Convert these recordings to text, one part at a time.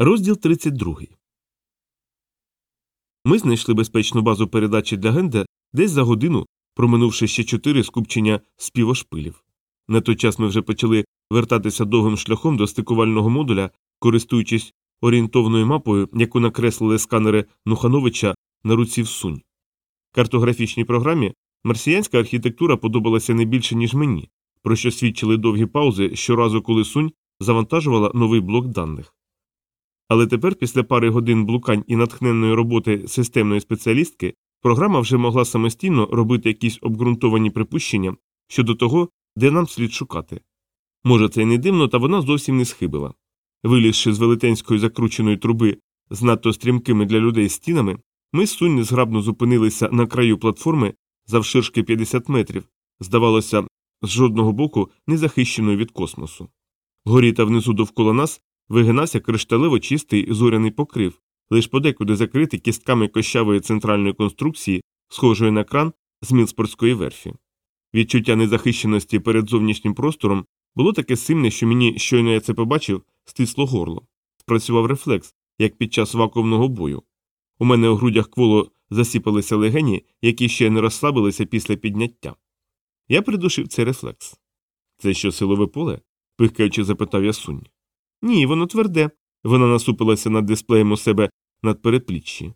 Розділ 32. Ми знайшли безпечну базу передачі для Генда десь за годину, проминувши ще чотири скупчення співошпилів. На той час ми вже почали вертатися довгим шляхом до стикувального модуля, користуючись орієнтовною мапою, яку накреслили сканери Нухановича на руці сунь. Картографічній програмі марсіянська архітектура подобалася не більше, ніж мені, про що свідчили довгі паузи щоразу, коли сунь завантажувала новий блок даних. Але тепер, після пари годин блукань і натхненної роботи системної спеціалістки, програма вже могла самостійно робити якісь обґрунтовані припущення щодо того, де нам слід шукати. Може, це й не дивно, та вона зовсім не схибила. Вилізши з велетенської закрученої труби з надто стрімкими для людей стінами, ми сунь незграбно зупинилися на краю платформи завширшки 50 метрів, здавалося, з жодного боку не захищеною від космосу. Вгорі та внизу довкола нас вигинався кришталево чистий зоряний покрив, лиш подекуди закритий кістками кощавої центральної конструкції, схожої на кран з мілспортської верфі. Відчуття незахищеності перед зовнішнім простором було таке сильне, що мені, щойно я це побачив, стисло горло. Спрацював рефлекс, як під час вакуумного бою. У мене у грудях кволо засіпалися легені, які ще не розслабилися після підняття. Я придушив цей рефлекс. Це що, силове поле? пихкаючи, запитав я сунь. Ні, воно тверде. Вона насупилася над дисплеєм у себе над передпліччі.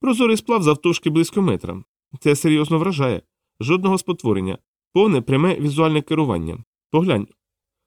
Прозорий сплав завтовшки близько метра. Це серйозно вражає. Жодного спотворення, повне пряме візуальне керування. Поглянь.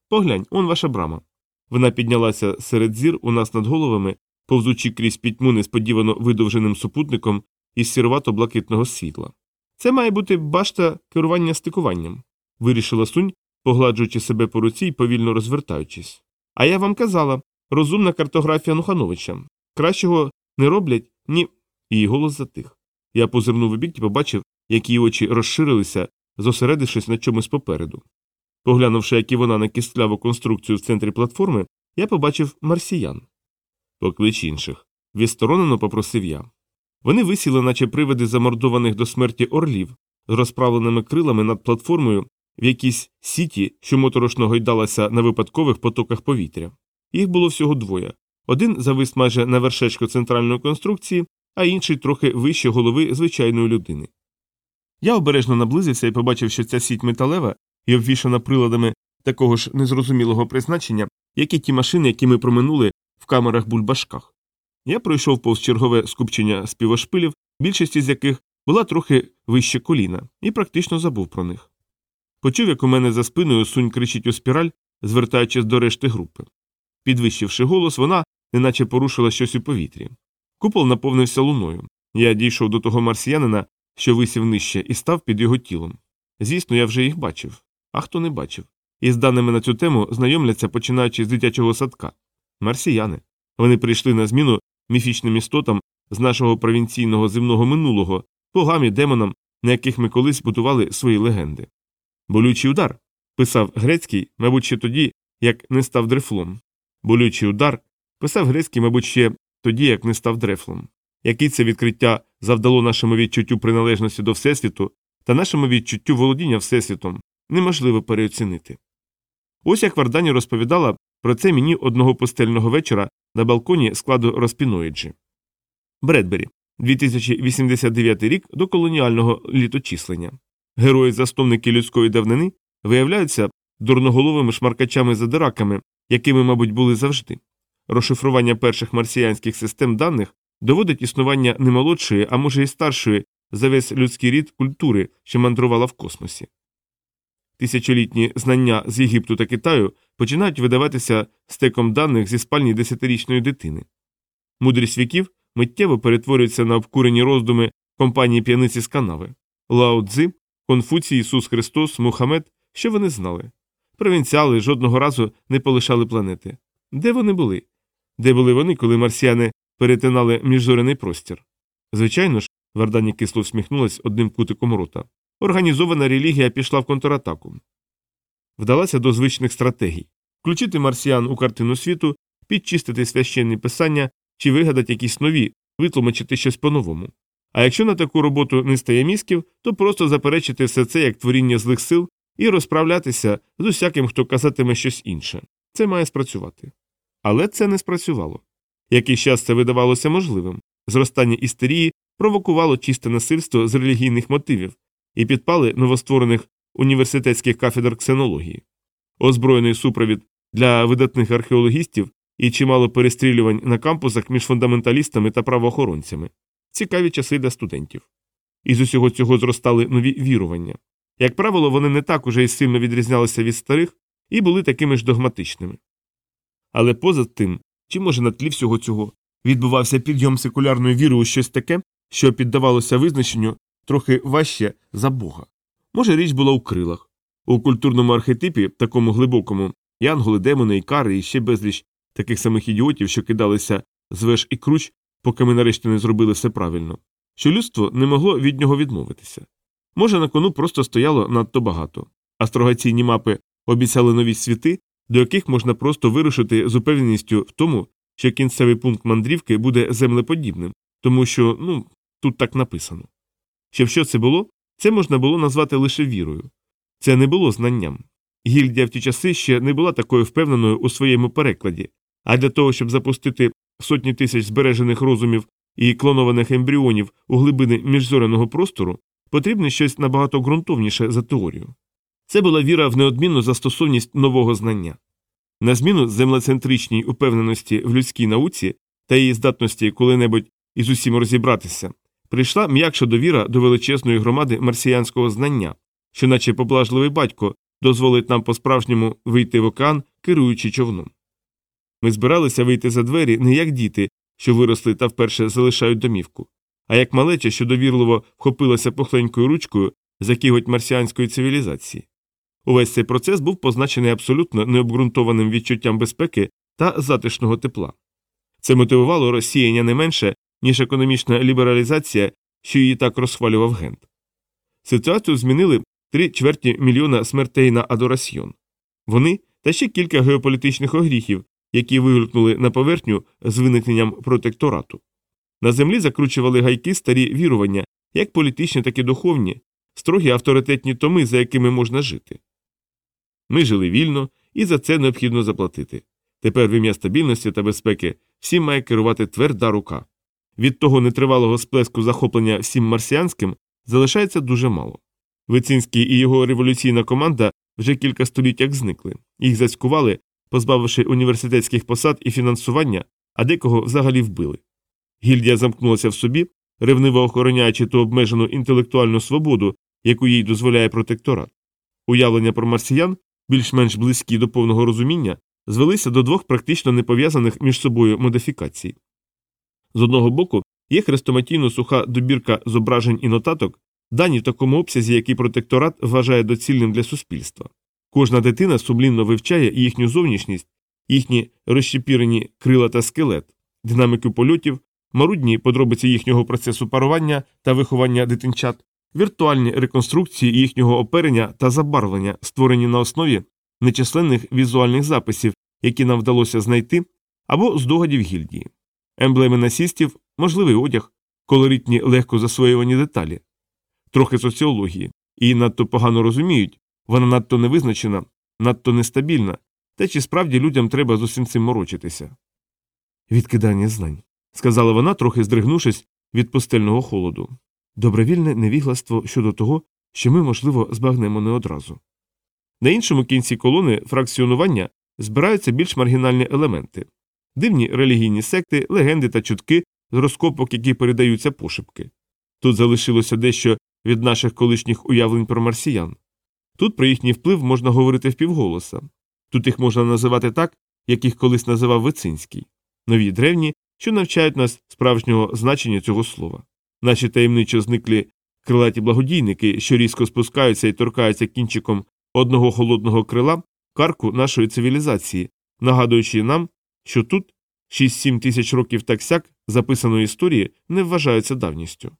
Поглянь, он ваша брама. Вона піднялася серед зір у нас над головами, повзучи крізь пітьму несподівано видовженим супутником із сірувато блакитного світла. Це має бути башта керування стикуванням, вирішила сунь, погладжуючи себе по руці і повільно розвертаючись. А я вам казала розумна картографія Нухановича. Кращого не роблять, ні. Її голос затих. Я позирнув у бік і побачив, як її очі розширилися, зосередившись на чомусь попереду. Поглянувши, як і вона на кістляву конструкцію в центрі платформи, я побачив марсіян. Поклич інших. Відсторонено попросив я. Вони висіли, наче привиди замордованих до смерті орлів, з розправленими крилами над платформою в якійсь сіті, що моторошно гойдалася на випадкових потоках повітря. Їх було всього двоє. Один завис майже на вершечку центральної конструкції, а інший трохи вище голови звичайної людини. Я обережно наблизився і побачив, що ця сіть металева і обвішана приладами такого ж незрозумілого призначення, як і ті машини, які ми проминули в камерах бульбашках. Я пройшов повз чергове скупчення співошпилів, більшість з яких була трохи вище коліна, і практично забув про них. Почув, як у мене за спиною сунь кричить у спіраль, звертаючись до решти групи. Підвищивши голос, вона неначе порушила щось у повітрі. Купол наповнився луною. Я дійшов до того марсіянина, що висів нижче, і став під його тілом. Звісно, я вже їх бачив, а хто не бачив. І з даними на цю тему знайомляться, починаючи з дитячого садка. Марсіяни. Вони прийшли на зміну міфічним істотам з нашого провінційного земного минулого, богам і демонам, на яких ми колись будували свої легенди. Болючий удар. писав грецький, мабуть, ще тоді, як не став дрефлом. Болючий удар писав грецький, мабуть, ще тоді, як не став дрефлом. Який це відкриття завдало нашому відчуттю приналежності до Всесвіту та нашому відчуттю володіння Всесвітом, неможливо переоцінити. Ось як Вардані розповідала про це мені одного пустельного вечора на балконі складу розпіноїджі. Бредбері, 2089 рік до колоніального літочислення. Герої засновники людської давнини виявляються дурноголовими шмаркачами задираками, якими, мабуть, були завжди. Розшифрування перших марсіянських систем даних доводить існування не молодшої, а може й старшої за весь людський рід культури, що мандрувала в космосі. Тисячолітні знання з Єгипту та Китаю починають видаватися стеком даних зі спальні десятирічної дитини. Мудрість віків миттєво перетворюється на обкурені роздуми компанії п'яниці з канави. Лао Цзи, Конфуцій, Ісус Христос, Мухаммед, що вони знали. Провінціали жодного разу не полишали планети. Де вони були? Де були вони, коли марсіяни перетинали міжзоряний простір? Звичайно ж, Вардані кисло всміхнулась одним кутиком рота. Організована релігія пішла в контратаку. Вдалася до звичних стратегій включити марсіян у картину світу, підчистити священні писання чи вигадати якісь нові, витлумачити щось по-новому. А якщо на таку роботу не стає мізків, то просто заперечити все це як творіння злих сил і розправлятися з усяким, хто казатиме щось інше. Це має спрацювати. Але це не спрацювало. Якийсь час це видавалося можливим. Зростання істерії провокувало чисте насильство з релігійних мотивів і підпали новостворених університетських кафедр ксенології. Озброєний супровід для видатних археологістів і чимало перестрілювань на кампусах між фундаменталістами та правоохоронцями. Цікаві часи для студентів. Із усього цього зростали нові вірування. Як правило, вони не так уже й сильно відрізнялися від старих і були такими ж догматичними. Але поза тим, чи може на тлі всього цього відбувався підйом секулярної віри у щось таке, що піддавалося визначенню трохи важче за Бога. Може, річ була у крилах. У культурному архетипі, такому глибокому, янголи, демони, ікари і ще безліч таких самих ідіотів, що кидалися з веж і круч, поки ми нарешті не зробили все правильно, що людство не могло від нього відмовитися. Може, на кону просто стояло надто багато. Астрогаційні мапи обіцяли нові світи, до яких можна просто вирушити з упевненістю в тому, що кінцевий пункт мандрівки буде землеподібним, тому що, ну, тут так написано. Щоб що це було, це можна було назвати лише вірою. Це не було знанням. Гільдія в ті часи ще не була такою впевненою у своєму перекладі, а для того, щоб запустити сотні тисяч збережених розумів і клонованих ембріонів у глибини міжзореного простору, потрібне щось набагато ґрунтовніше за теорію. Це була віра в неодмінну застосовність нового знання. На зміну землецентричній упевненості в людській науці та її здатності коли-небудь із усім розібратися, прийшла м'якша довіра до величезної громади марсіянського знання, що, наче поблажливий батько, дозволить нам по-справжньому вийти в океан, керуючи човном. Ми збиралися вийти за двері не як діти, що виросли та вперше залишають домівку, а як малеча, що довірливо вхопилася пухленькою ручкою за кіготь марсіанської цивілізації. Увесь цей процес був позначений абсолютно необґрунтованим відчуттям безпеки та затишного тепла. Це мотивувало розсіяння не менше, ніж економічна лібералізація, що її так розхвалював Гент. Ситуацію змінили три чверті мільйона смертей на Адорасьйон. Вони та ще кілька геополітичних огріхів, які вигулькнули на поверхню з виникненням протекторату. На землі закручували гайки старі вірування, як політичні, так і духовні, строгі авторитетні томи, за якими можна жити. Ми жили вільно, і за це необхідно заплатити. Тепер в ім'я стабільності та безпеки всім має керувати тверда рука. Від того нетривалого сплеску захоплення всім марсіанським залишається дуже мало. Вицинський і його революційна команда вже кілька століть як зникли, їх зацькували, позбавивши університетських посад і фінансування, а декого взагалі вбили. Гільдія замкнулася в собі, ревниво охороняючи ту обмежену інтелектуальну свободу, яку їй дозволяє протекторат. Уявлення про марсіян, більш-менш близькі до повного розуміння, звелися до двох практично непов'язаних між собою модифікацій. З одного боку, є хрестоматійно суха добірка зображень і нотаток, дані в такому обсязі, який протекторат вважає доцільним для суспільства. Кожна дитина сумлінно вивчає їхню зовнішність, їхні розщепірені крила та скелет, динаміку польотів, марудні подробиці їхнього процесу парування та виховання дитинчат, віртуальні реконструкції їхнього оперення та забарвлення, створені на основі нечисленних візуальних записів, які нам вдалося знайти, або здогадів гільдії, емблеми насістів, можливий одяг, колоритні легко засвоювані деталі, трохи соціології, і надто погано розуміють, вона надто невизначена, надто нестабільна, та чи справді людям треба з усім цим морочитися. Відкидання знань, сказала вона, трохи здригнувшись від пустельного холоду. Добровільне невігластво щодо того, що ми, можливо, збагнемо не одразу. На іншому кінці колони фракціонування збираються більш маргінальні елементи дивні релігійні секти, легенди та чутки з розкопок, які передаються пошепки. Тут залишилося дещо від наших колишніх уявлень про марсіян. Тут про їхній вплив можна говорити впівголоса. Тут їх можна називати так, як їх колись називав Вицинський, нові древні, що навчають нас справжнього значення цього слова. Наші таємничо зниклі крилаті благодійники, що різко спускаються і торкаються кінчиком одного холодного крила карку нашої цивілізації, нагадуючи нам, що тут 6-7 тисяч років так сяк записаної історії не вважаються давністю.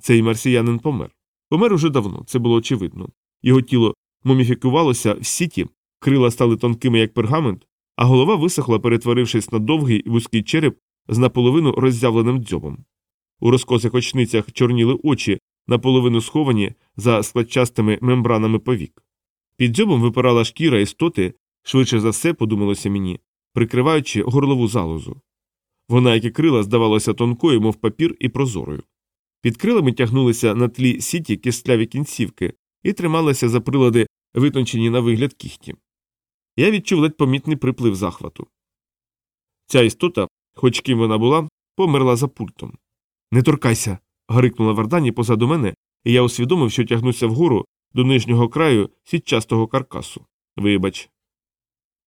Цей марсіянин помер. Помер уже давно, це було очевидно. Його тіло муміфікувалося в сіті, крила стали тонкими, як пергамент, а голова висохла, перетворившись на довгий вузький череп з наполовину роззявленим дзьобом. У розкосих очницях чорніли очі, наполовину сховані за складчастими мембранами повік. Під дзьобом випирала шкіра істоти, швидше за все, подумалося мені, прикриваючи горлову залозу. Вона, як і крила, здавалася тонкою, мов папір, і прозорою. Під крилами тягнулися на тлі сіті кисляві кінцівки і трималися за прилади, витончені на вигляд кіхті. Я відчув ледь помітний приплив захвату. Ця істота, хоч ким вона була, померла за пультом. Не торкайся. гарикнула Вардані позаду мене, і я усвідомив, що тягнуся вгору до нижнього краю сітчастого каркасу. Вибач.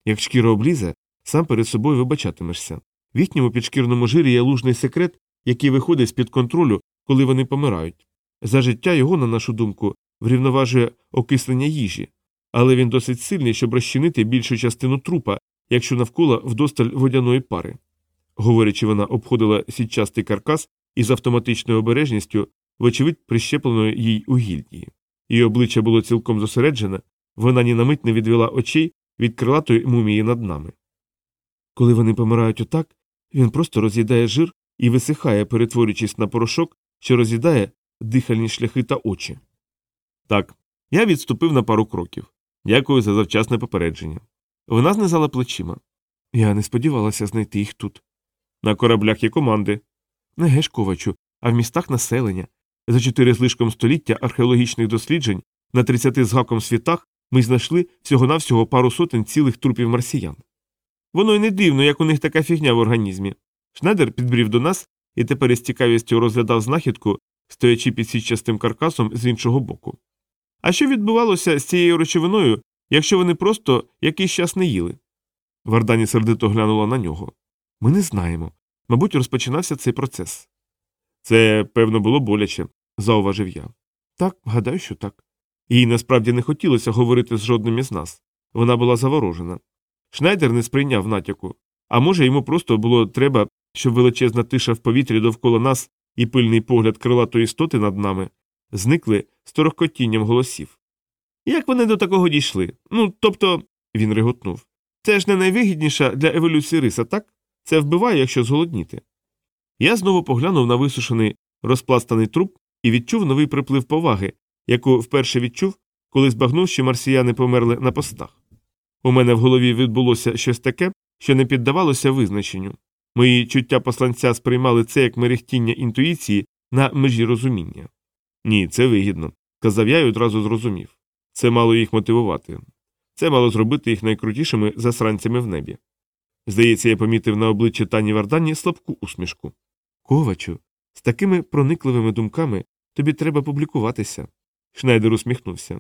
Як шкіра облізе, сам перед собою вибачатимешся. В їхньому підшкірному жирі є лужний секрет, який виходить з під контролю, коли вони помирають. За життя його, на нашу думку, врівноважує окислення їжі, але він досить сильний, щоб розчинити більшу частину трупа, якщо навколо вдосталь водяної пари. Говорячи, вона обходила сітчастий каркас із автоматичною обережністю, вочевидь, прищепленою їй у гільдії. Її обличчя було цілком зосереджене, вона ні на мить не відвела очей від крилатої мумії над нами. Коли вони помирають отак, він просто роз'їдає жир і висихає, перетворюючись на порошок, що роз'їдає дихальні шляхи та очі. Так, я відступив на пару кроків. Дякую за завчасне попередження. Вона знизала плечима. Я не сподівалася знайти їх тут. На кораблях є команди. Не гешковачу, а в містах населення. За чотири з лишком століття археологічних досліджень на 30 з гаком світах ми знайшли всього-навсього пару сотень цілих трупів марсіян. Воно й не дивно, як у них така фігня в організмі. Шнайдер підбрів до нас і тепер із цікавістю розглядав знахідку, стоячи під сітчастим каркасом з іншого боку. А що відбувалося з цією речовиною, якщо вони просто якийсь час не їли? Вардані сердито глянула на нього. Ми не знаємо. Мабуть, розпочинався цей процес. Це, певно, було боляче, зауважив я. Так, гадаю, що так. Їй насправді не хотілося говорити з жодним із нас. Вона була заворожена. Шнайдер не сприйняв натяку, а може, йому просто було треба, щоб величезна тиша в повітрі довкола нас і пильний погляд крилатої істоти над нами зникли з торохкотінням голосів. Як вони до такого дійшли? Ну, тобто, він реготнув. Це ж не найвигідніша для еволюції риса, так? Це вбиває, якщо зголодніти. Я знову поглянув на висушений розпластаний труп і відчув новий приплив поваги, яку вперше відчув, коли збагнув, що марсіяни померли на постах. У мене в голові відбулося щось таке, що не піддавалося визначенню. Мої чуття посланця сприймали це як мерехтіння інтуїції на межі розуміння. Ні, це вигідно, сказав я і одразу зрозумів. Це мало їх мотивувати. Це мало зробити їх найкрутішими засранцями в небі. Здається, я помітив на обличчі Тані Вардані слабку усмішку. Ковачу, з такими проникливими думками тобі треба публікуватися. Шнайдер усміхнувся.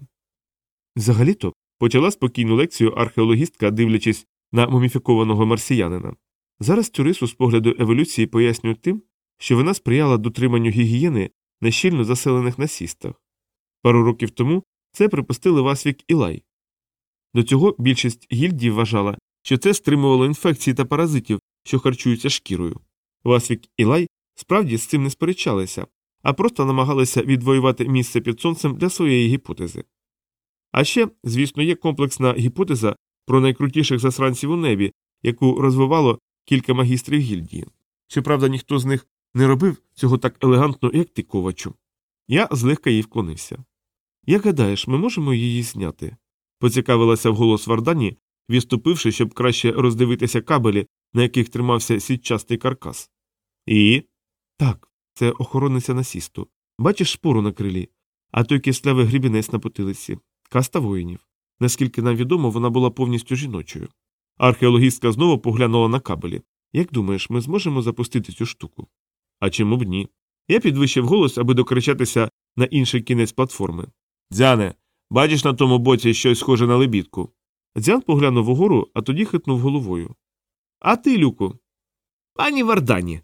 Взагалі то почала спокійну лекцію археологістка, дивлячись на муміфікованого марсіянина. Зараз цю рису з погляду еволюції пояснюють тим, що вона сприяла дотриманню гігієни на щільно заселених насістах. Пару років тому це припустили Васвік і Лай. До цього більшість гільдій вважала, що це стримувало інфекції та паразитів, що харчуються шкірою. Васвік і Лай справді з цим не сперечалися, а просто намагалися відвоювати місце під сонцем для своєї гіпотези. А ще, звісно, є комплексна гіпотеза про найкрутіших засранців у небі, яку розвивало кілька магістрів гільдії. Щоправда, ніхто з них не робив цього так елегантно, як ти, ковачу. Я злегка їй вклонився. Як гадаєш, ми можемо її зняти? поцікавилася вголос Вардані, відступивши, щоб краще роздивитися кабелі, на яких тримався сітчастий каркас. І. Так, це охоронниця насісту. Бачиш шпору на крилі, а той кислявий грібінець на потилиці, каста воїнів. Наскільки нам відомо, вона була повністю жіночою. Археологістка знову поглянула на кабелі. Як думаєш, ми зможемо запустити цю штуку? А чому б ні? Я підвищив голос, аби докричатися на інший кінець платформи. Дзяне, бачиш на тому боці щось схоже на лебідку. Дзян поглянув угору, а тоді хитнув головою. А ти, Люку? Пані Вардані.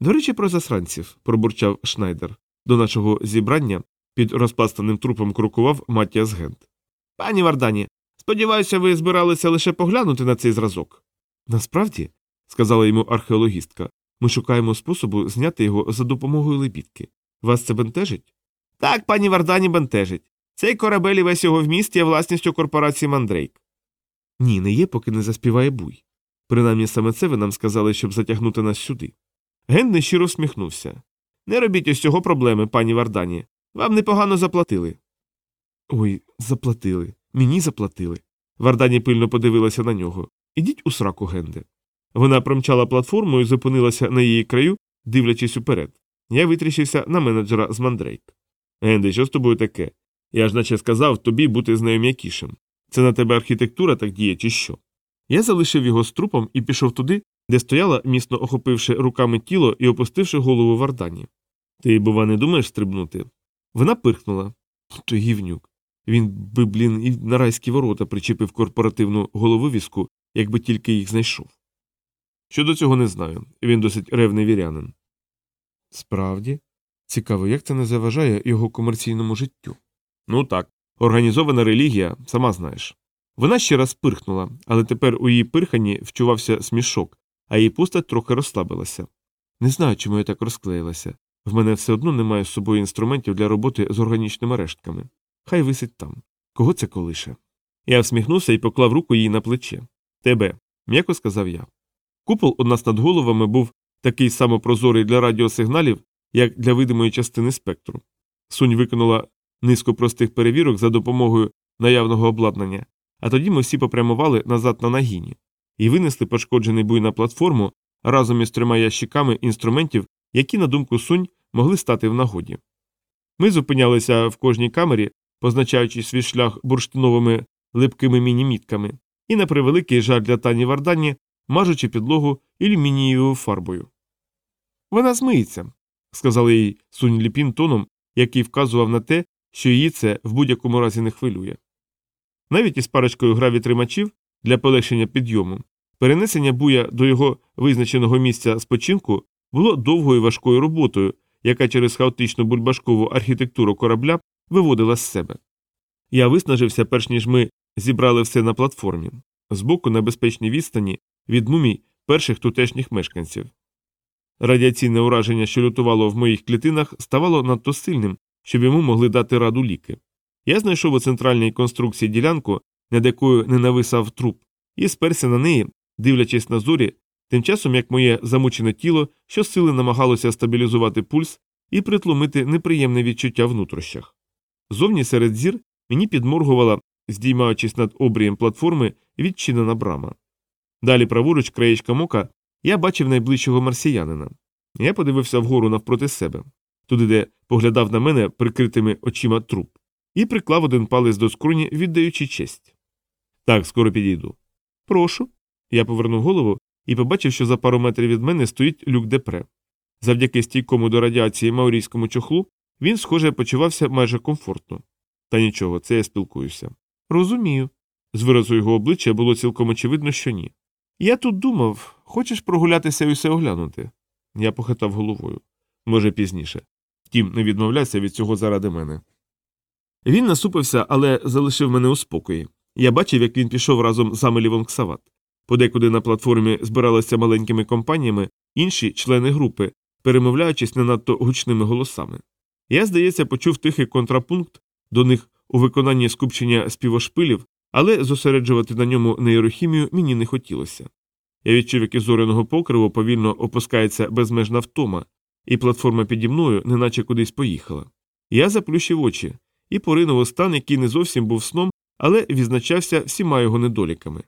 До речі, про засранців, пробурчав Шнайдер. До нашого зібрання під розпластаним трупом крокував Матіас Гент. Пані Вардані, сподіваюся, ви збиралися лише поглянути на цей зразок. Насправді, сказала йому археологістка, ми шукаємо способу зняти його за допомогою лебідки. Вас це бентежить? Так, пані Вардані бентежить. Цей корабель і весь його вміст є власністю корпорації Мандрейк. Ні, не є, поки не заспіває буй. Принаймні саме це ви нам сказали, щоб затягнути нас сюди. Ген нещиро всміхнувся. Не робіть ось цього проблеми, пані Вардані. Вам непогано заплатили. Ой, заплатили. Мені заплатили. Вардані пильно подивилася на нього. Ідіть у сраку, Генде. Вона промчала платформу і зупинилася на її краю, дивлячись уперед. Я витріщився на менеджера з Мандрейк. Енді, що з тобою таке? Я ж наче сказав тобі бути з нею м'якішим. Це на тебе архітектура так діє, чи що? Я залишив його з трупом і пішов туди, де стояла, міцно охопивши руками тіло і опустивши голову в ардані. Ти, бува, не думаєш стрибнути? Вона пирхнула. То гівнюк. Він би, блін, і на райські ворота причепив корпоративну головивіску, якби тільки їх знайшов. Щодо цього не знаю. Він досить ревний вірянин. Справді, цікаво, як це не заважає його комерційному життю. Ну так, організована релігія, сама знаєш. Вона ще раз пирхнула, але тепер у її пирханні вчувався смішок, а її постать трохи розслабилася. Не знаю, чому я так розклеїлася. В мене все одно немає з собою інструментів для роботи з органічними рештками. Хай висить там. Кого це колише? Я всміхнувся і поклав руку їй на плече. Тебе, м'яко сказав я. Купол у нас над головами був такий самопрозорий для радіосигналів, як для видимої частини спектру. Сунь виконала низку простих перевірок за допомогою наявного обладнання, а тоді ми всі попрямували назад на нагіні і винесли пошкоджений буй на платформу разом із трьома ящиками інструментів, які, на думку сунь, могли стати в нагоді. Ми зупинялися в кожній камері, позначаючи свій шлях бурштиновими липкими міні-мітками, і, на превеликий жаль для тані Вардані, мажучи підлогу ілюмінієвою фарбою. Вона змиється, сказала їй сунь ліпін тоном, який вказував на те, що її це в будь-якому разі не хвилює. Навіть із парочкою гравітримачів для полегшення підйому, перенесення буя до його визначеного місця спочинку було довгою важкою роботою, яка через хаотичну бульбашкову архітектуру корабля виводила з себе. Я виснажився, перш ніж ми зібрали все на платформі, збоку на безпечній відстані від мумій перших тутешніх мешканців. Радіаційне ураження, що лютувало в моїх клітинах, ставало надто сильним, щоб йому могли дати раду ліки. Я знайшов у центральній конструкції ділянку, над якою не нависав труп, і сперся на неї, дивлячись на зорі, тим часом як моє замучене тіло щосили намагалося стабілізувати пульс і притлумити неприємне відчуття в. Зовні серед зір мені підморгувала, здіймаючись над обрієм платформи, відчинена брама. Далі праворуч краєчка мока я бачив найближчого марсіянина. Я подивився вгору навпроти себе, туди, де поглядав на мене прикритими очима труп, і приклав один палець до скроні, віддаючи честь. Так, скоро підійду. Прошу. Я повернув голову і побачив, що за пару метрів від мене стоїть люк депре. Завдяки стійкому до радіації маорійському чохлу він, схоже, почувався майже комфортно. Та нічого, це я спілкуюся. Розумію. З виразу його обличчя було цілком очевидно, що ні. Я тут думав, хочеш прогулятися і все оглянути? Я похитав головою. Може, пізніше. Втім, не відмовляйся від цього заради мене. Він насупився, але залишив мене у спокої. Я бачив, як він пішов разом з Амелі Ксават. Подекуди на платформі збиралися маленькими компаніями інші члени групи, перемовляючись не надто гучними голосами. Я, здається, почув тихий контрапункт до них у виконанні скупчення співошпилів, але зосереджувати на ньому нейрохімію мені не хотілося. Я відчув, як із зореного покриву повільно опускається безмежна втома, і платформа піді мною неначе кудись поїхала. Я заплющив очі і поринув у стан, який не зовсім був сном, але відзначався всіма його недоліками.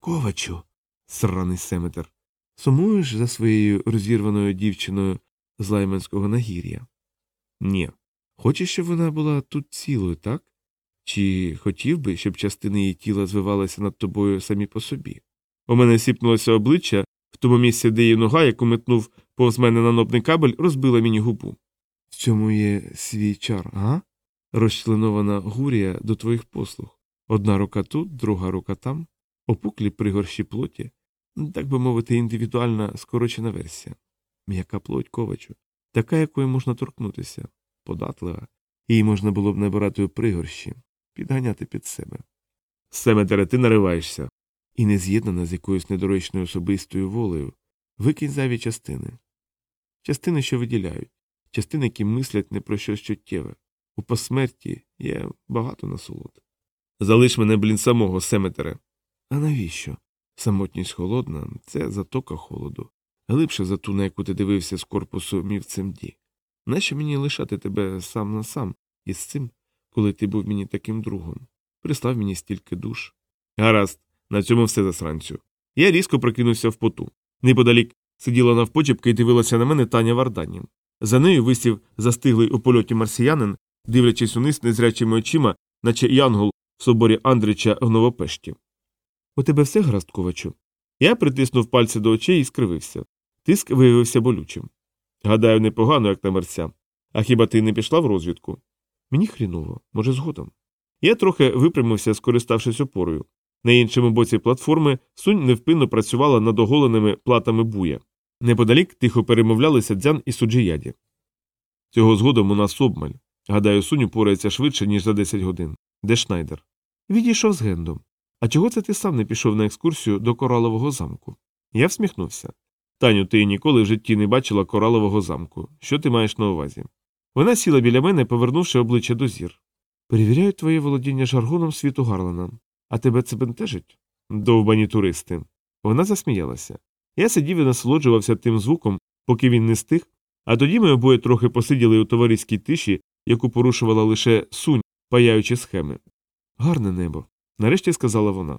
Ковачу, сраний Семетер, сумуєш за своєю розірваною дівчиною з лайменського нагір'я? Ні. Хочеш, щоб вона була тут цілою, так? Чи хотів би, щоб частини її тіла звивалися над тобою самі по собі? У мене сіпнулося обличчя в тому місці, де її нога, яку метнув повз мене нанобний кабель, розбила мені губу. В цьому є свій чар, га? Розчленована гурія до твоїх послуг. Одна рука тут, друга рука там, опуклі пригорщі плоті, так би мовити, індивідуальна скорочена версія. М'яка плоть ковачу, така, якої можна торкнутися, податлива, її можна було б набирати у пригорщі, підганяти під себе. Семетере, ти нариваєшся. І не з'єднана з якоюсь недоречною особистою волею. Викинь зайві частини. Частини, що виділяють, частини, які мислять не про щось чуттєве. У посмерті є багато насолод. Залиш мене, блін, самого, Семетере. А навіщо? Самотність холодна це затока холоду, глибше за ту, на яку ти дивився з корпусу мівцемді. Нащо мені лишати тебе сам на сам із цим, коли ти був мені таким другом? Прислав мені стільки душ. Гаразд, на цьому все засранцю. Я різко прокинувся в поту. Неподалік сиділа навпочепки і дивилася на мене Таня Варданін. За нею висів застиглий у польоті марсіянин, дивлячись униз незрячими очима, наче янгол в соборі Андрича в Новопешті. У тебе все гаразд, ковачу? Я притиснув пальці до очей і скривився. Тиск виявився болючим. Гадаю, непогано, як на мерця. А хіба ти не пішла в розвідку? Мені хріново, може, згодом. Я трохи випрямився, скориставшись опорою. На іншому боці платформи сунь невпинно працювала над оголеними платами буя. Неподалік тихо перемовлялися дзян і суджияді. Цього згодом у нас обмаль. Гадаю, сунь упорається швидше, ніж за 10 годин. Де Шнайдер? Відійшов з гендом. А чого це ти сам не пішов на екскурсію до коралового замку? Я всміхнувся. Таню, ти ніколи в житті не бачила коралового замку. Що ти маєш на увазі? Вона сіла біля мене, повернувши обличчя до зір. Перевіряю твоє володіння жаргоном світу Гарлана. А тебе це бентежить? Довбані туристи. Вона засміялася. Я сидів і насолоджувався тим звуком, поки він не стих, а тоді ми обоє трохи посиділи у товариській тиші, яку порушувала лише сунь, паяючи схеми. Гарне небо, нарешті сказала вона.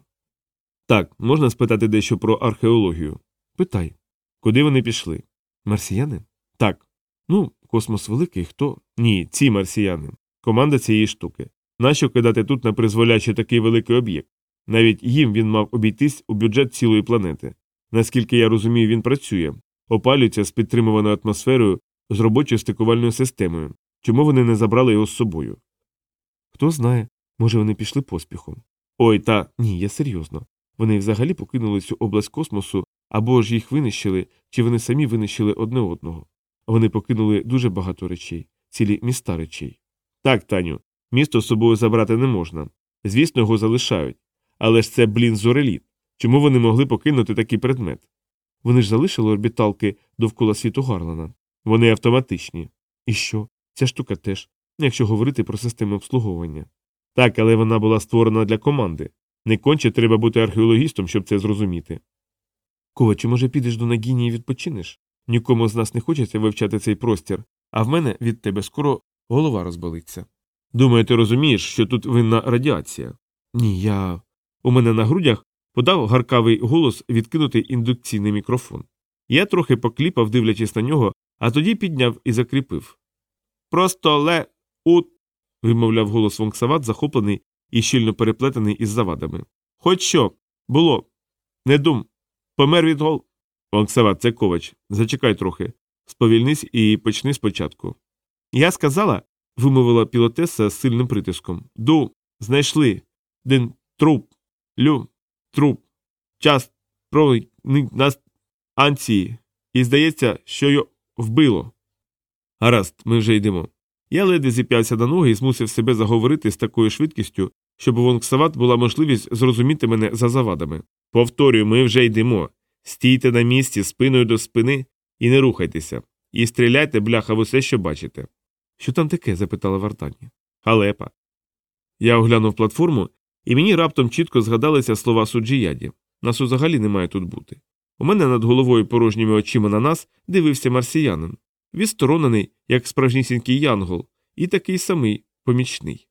Так, можна спитати дещо про археологію. Питай. Куди вони пішли? Марсіяни? Так. Ну, космос великий, хто? Ні, ці марсіяни. Команда цієї штуки. Нащо кидати тут на призволячий такий великий об'єкт? Навіть їм він мав обійтись у бюджет цілої планети. Наскільки я розумію, він працює, опалюється з підтримуваною атмосферою з робочою стикувальною системою. Чому вони не забрали його з собою? Хто знає, може, вони пішли поспіхом. Ой, та ні, я серйозно. Вони взагалі покинули цю область космосу, або ж їх винищили, чи вони самі винищили одне одного. Вони покинули дуже багато речей, цілі міста речей. Так, Таню, місто з собою забрати не можна. Звісно, його залишають. Але ж це, блін, зореліт. Чому вони могли покинути такий предмет? Вони ж залишили орбіталки довкола світу Гарлана. Вони автоматичні. І що? Ця штука теж, якщо говорити про систему обслуговування. Так, але вона була створена для команди. Не конче треба бути археологістом, щоб це зрозуміти. Ковачу, може, підеш до Нагіні і відпочинеш? Нікому з нас не хочеться вивчати цей простір, а в мене від тебе скоро голова розболиться. Думаю, ти розумієш, що тут винна радіація? Ні, я. У мене на грудях подав гаркавий голос відкинутий індукційний мікрофон. Я трохи покліпав, дивлячись на нього, а тоді підняв і закріпив. Просто ле у. вимовляв голос Вонксават, захоплений і щільно переплетений із завадами. Хоч що, було. Не дум. Помер від гол. Вонксават, це ковач. Зачекай трохи. Сповільнись і почни спочатку. Я сказала, вимовила пілотеса з сильним притиском. Ду, знайшли. Дин труп. Лю, труп. Час про нас анції. І здається, що його вбило. Гаразд, ми вже йдемо. Я ледве зіп'явся на ноги і змусив себе заговорити з такою швидкістю, щоб у Вонксават була можливість зрозуміти мене за завадами. Повторюю, ми вже йдемо. Стійте на місці спиною до спини і не рухайтеся. І стріляйте, бляха, в усе, що бачите. Що там таке? запитала Вартані. Халепа. Я оглянув платформу, і мені раптом чітко згадалися слова суджіяді. Нас взагалі не має тут бути. У мене над головою порожніми очима на нас дивився марсіянин, відсторонений, як справжнісінький янгол, і такий самий помічний.